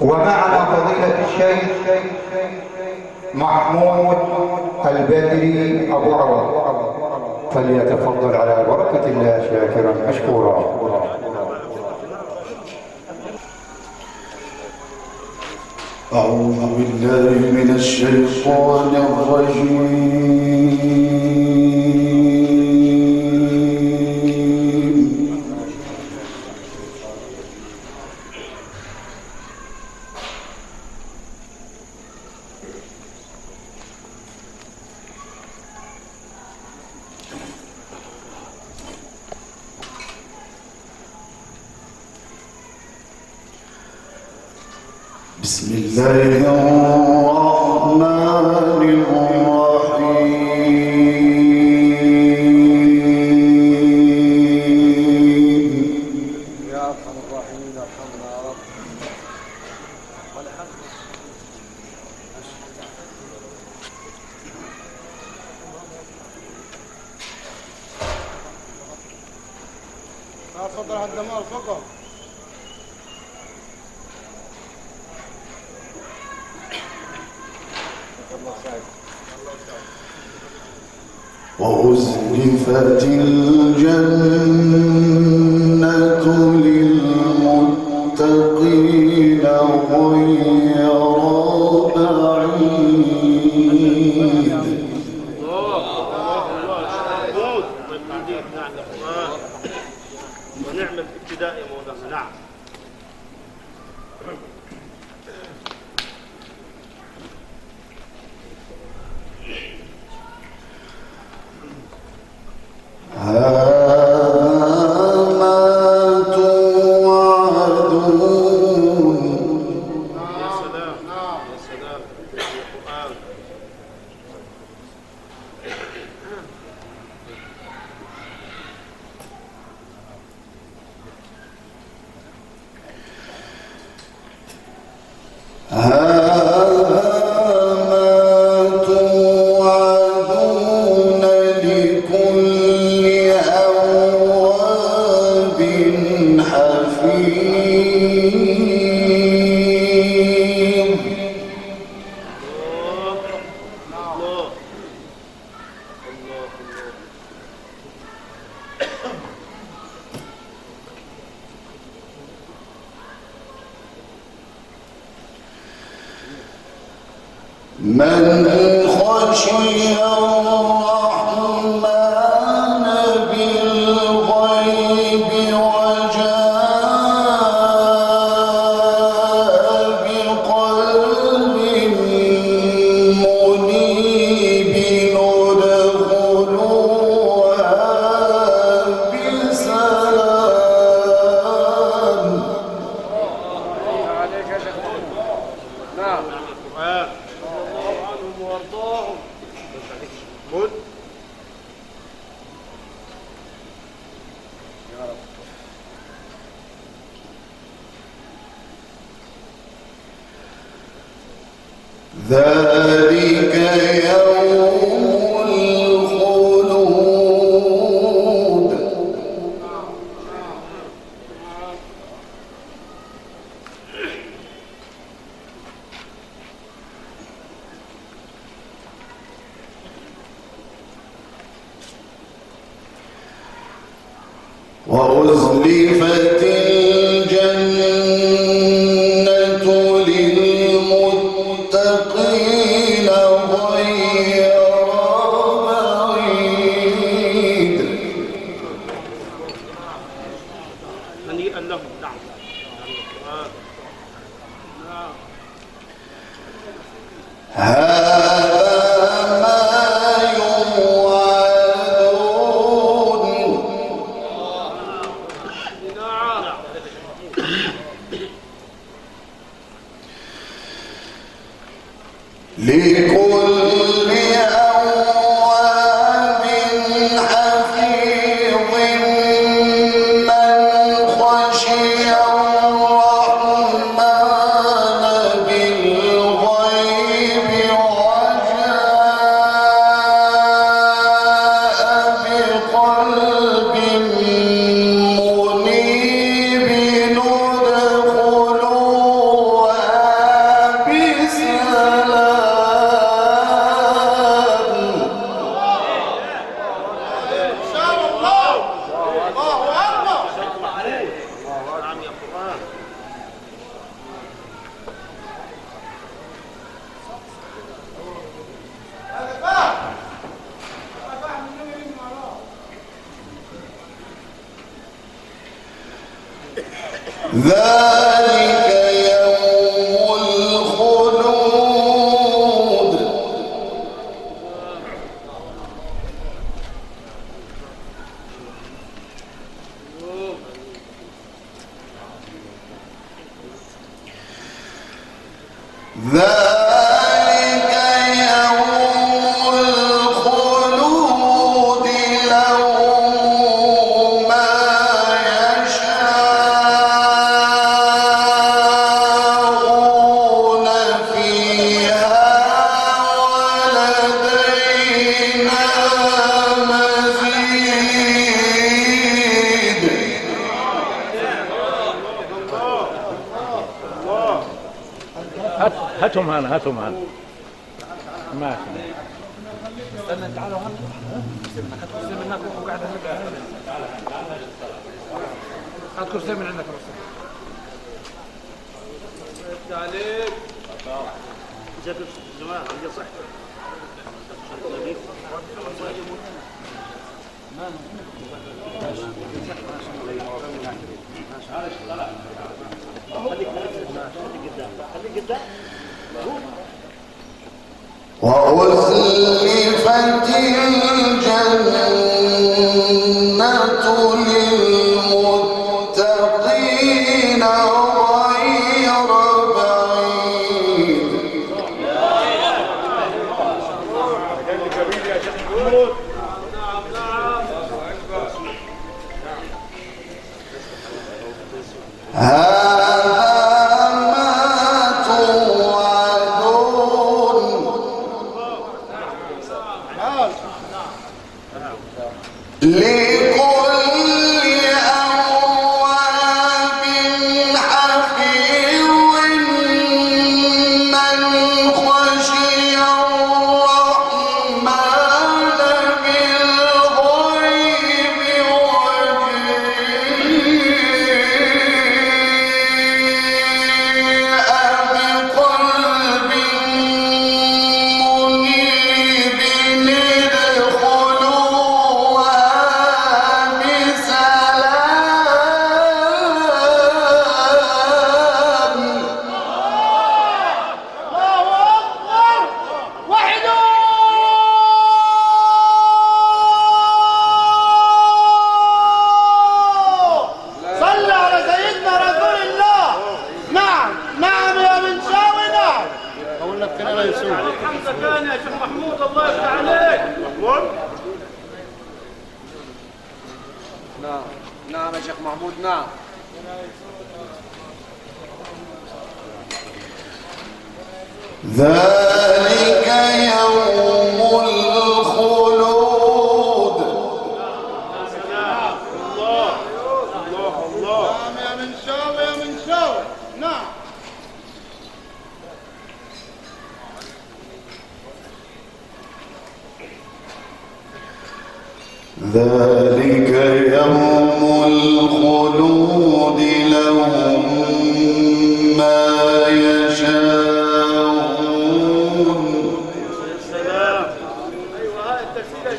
ومعنا فضيلة الشيخ محمود البدري أبو عوض. فليتفضل على بركة الله شاكرا مشكورا. أعوذ بالله من الشيطان الرجيم. على صدرها الدمار فقط. وأزلفت الجنة ذلك يوم Lico The معنا هاتوا معنا ماشي استنى تعالوا كرسي من هناك وقعد كرسي من عندك رد عليك جاب جماعة هي صح خليك قدام خليك قدام Woo!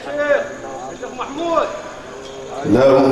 الشيخ الشيخ محمود. لهم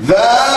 That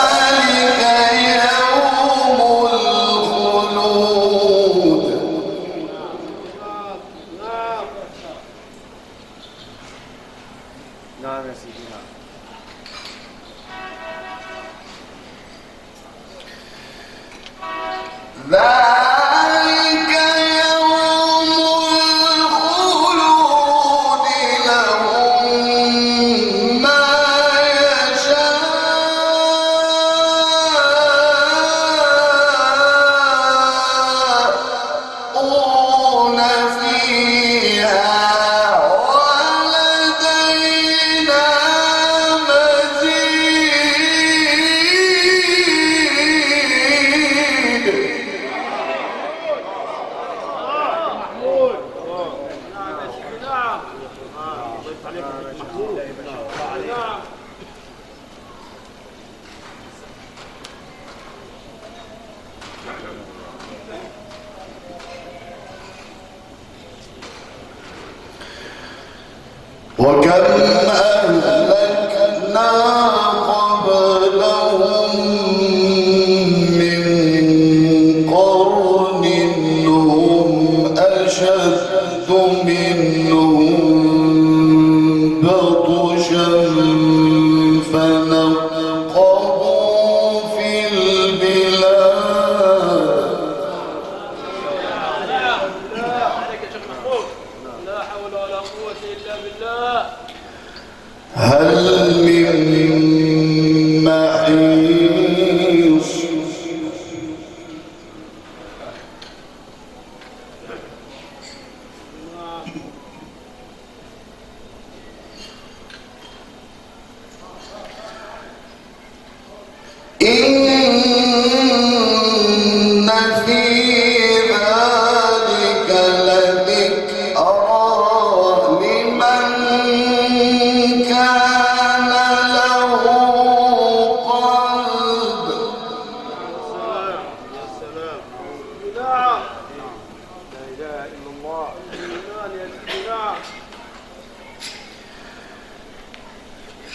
وكم أهل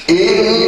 en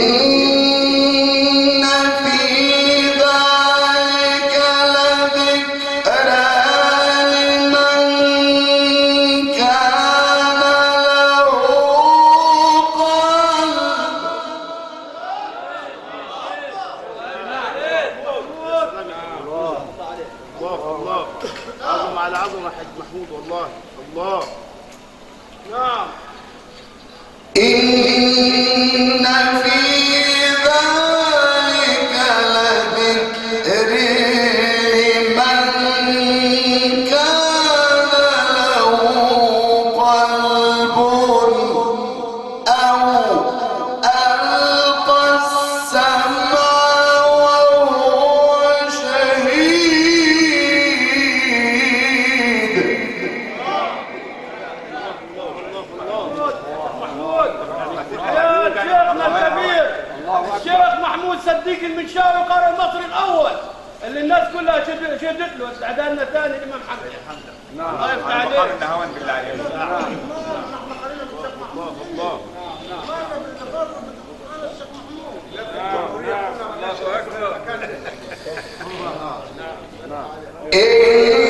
هذيك المنشار وقال المصري الأول اللي الناس كلها شدت له استعدادنا ثاني الامام حمد. نعم. الله يفتح نعم. عليك. نعم. نعم. نعم. الله الله نعم. نعم. نعم. نعم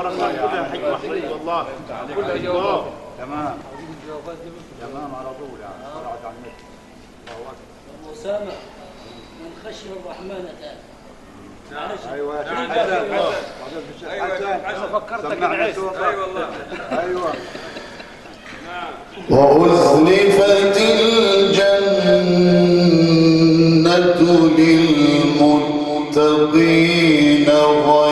البركة. كلها حكمه حقيقيه والله كلها جواب. تمام. تمام على طول يعني. طلعت على النت الله اكبر أسامة من خشي الرحمن تاب نعم. أيوه. حسن حسن حسن أيوه. أيوة, أيوة. نعم. وأزلفت الجنة للمتقين غير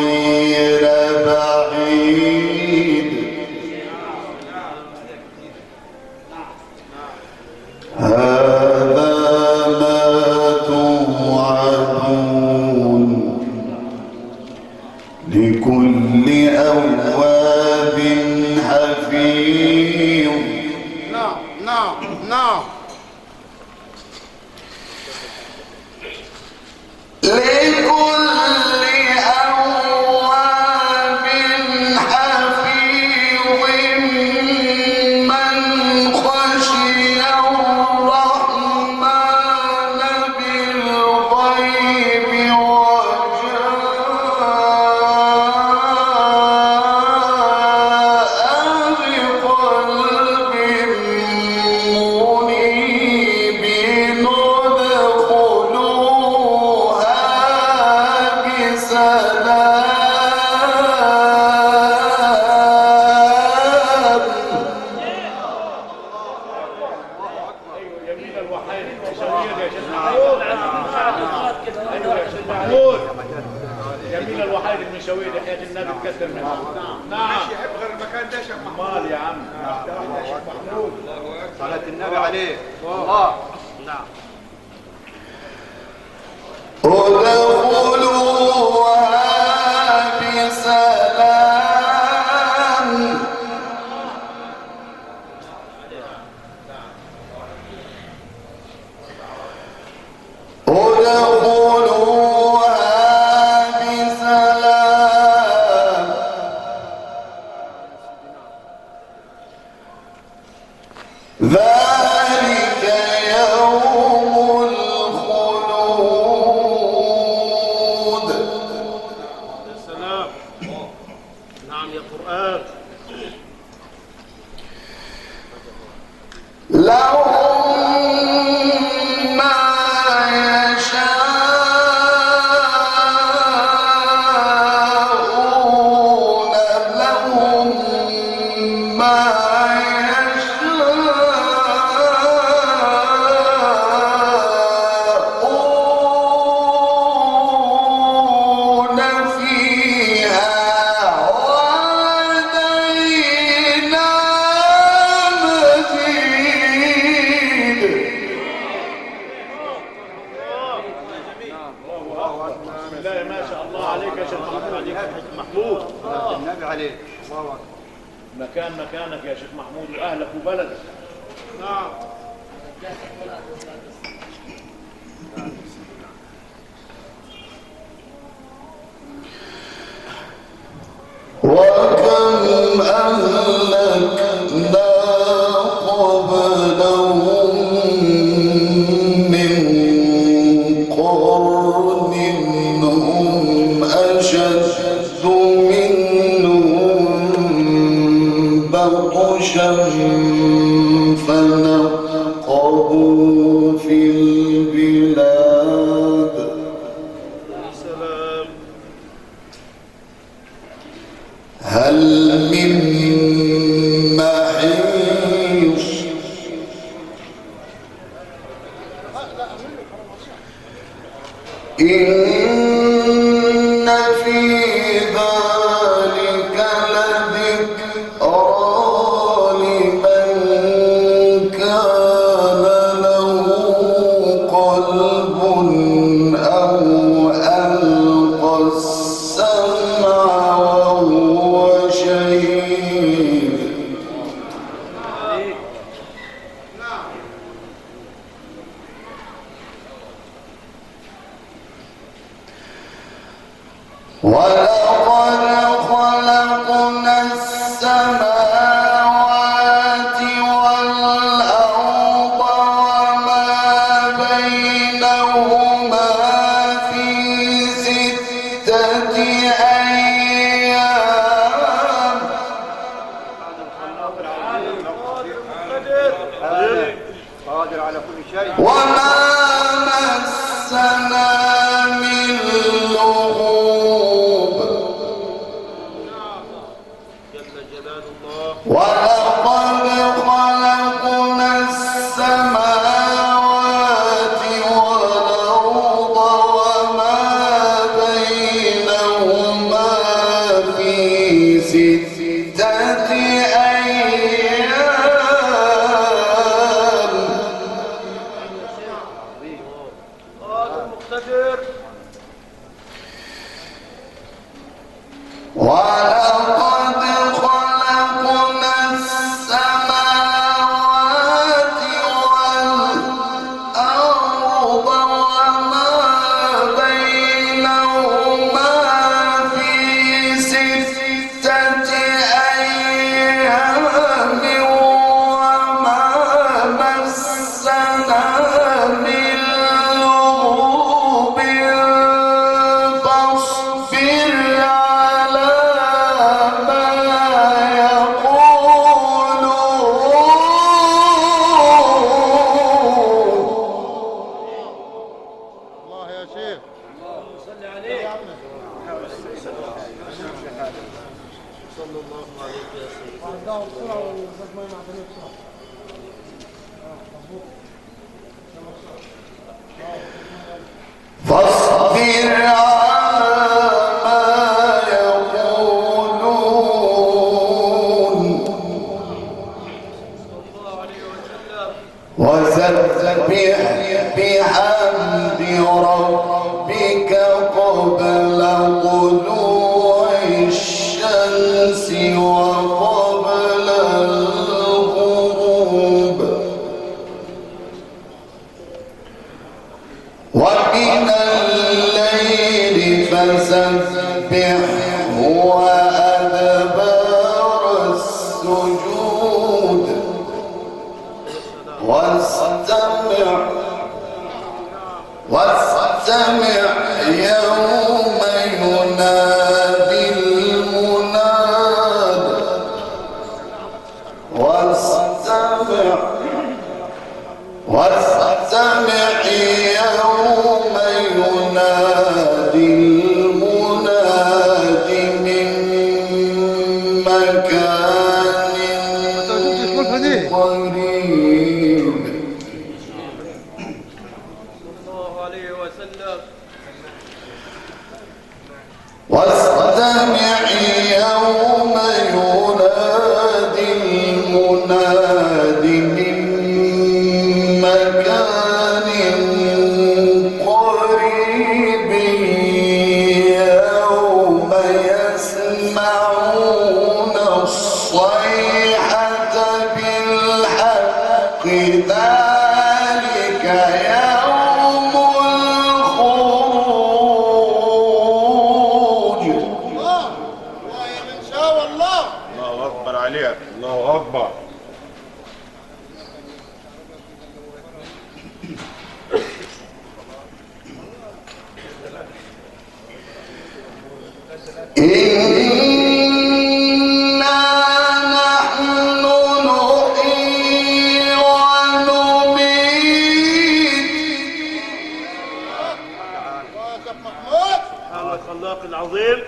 الله عليك يا شيخ محمود محمود. النبي عليك. مكان مكانك يا شيخ محمود وأهلك وبلدك. نعم. وكم أهل مكان الخلاق العظيم.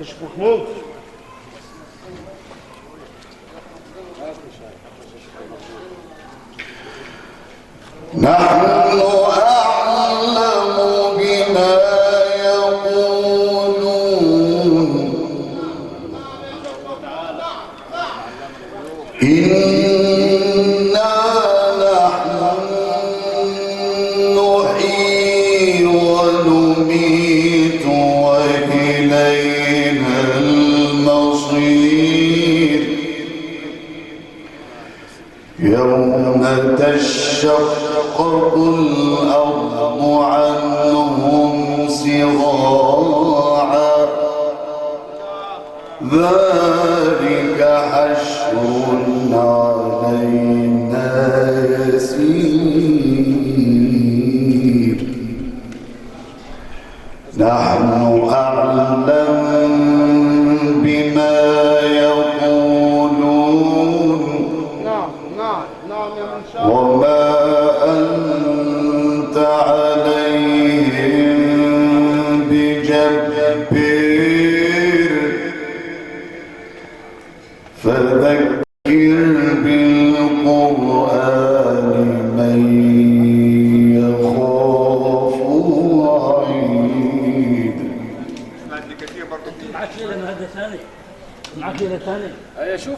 Lucas Fornout,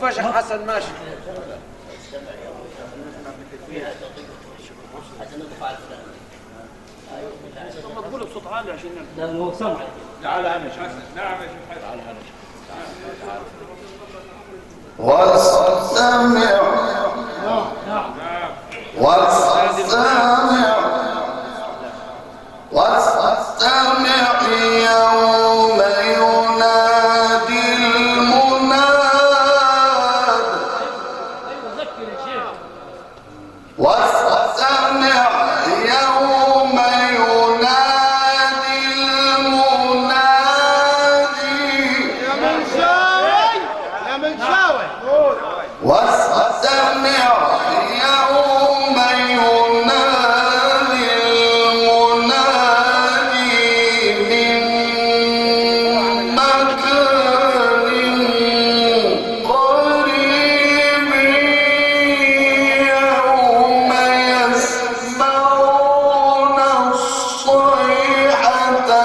مفاجأة. حسن ماشي. طب تقول بصوت نعم نعم يا وأستمع. وأستمع. وأستمع. أنت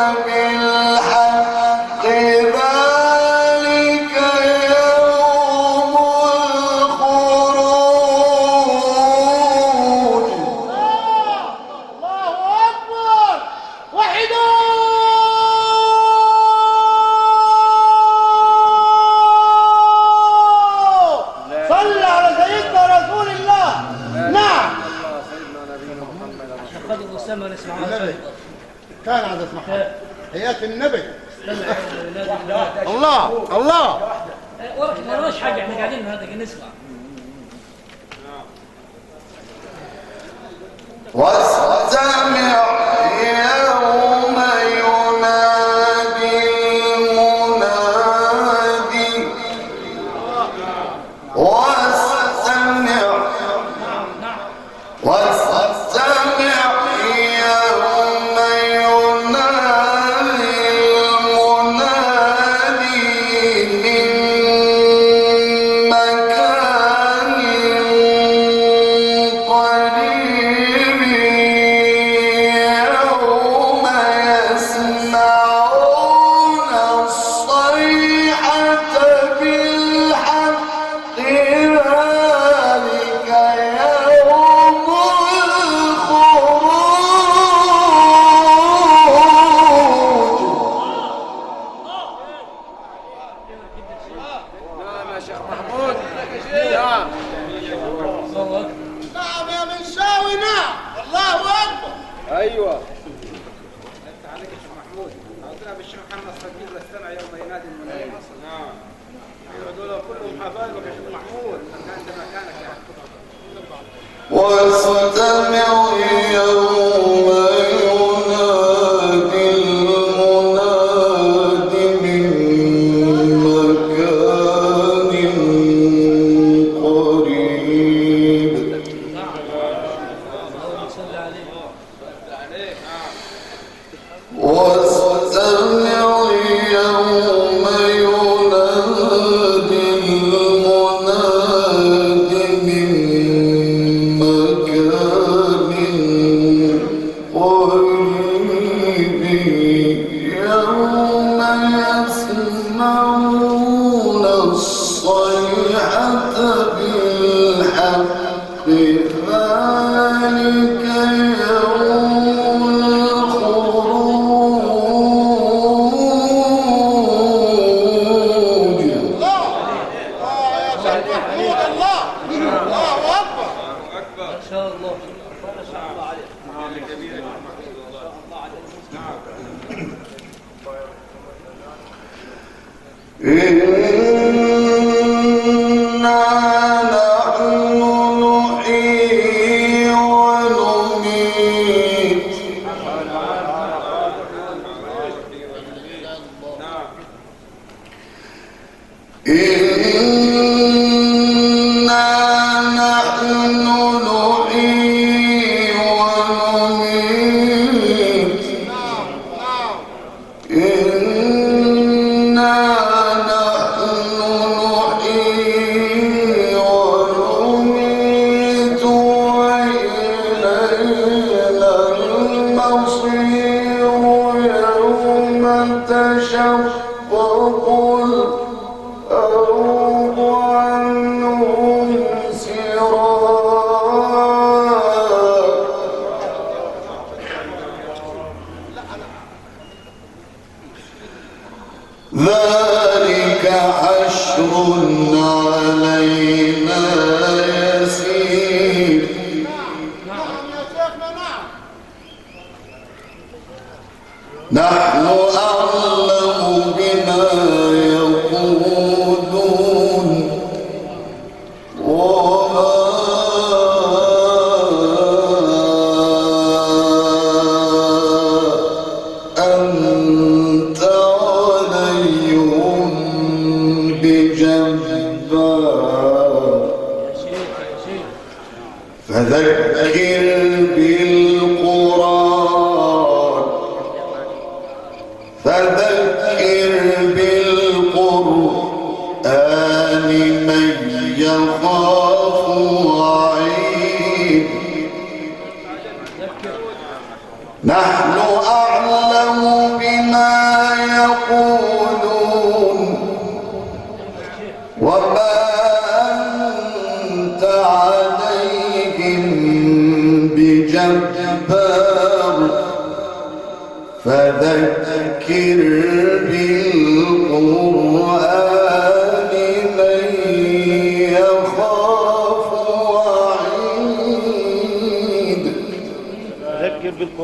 فذكر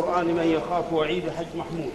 بالقرآن من يخاف وعيد حج محمود.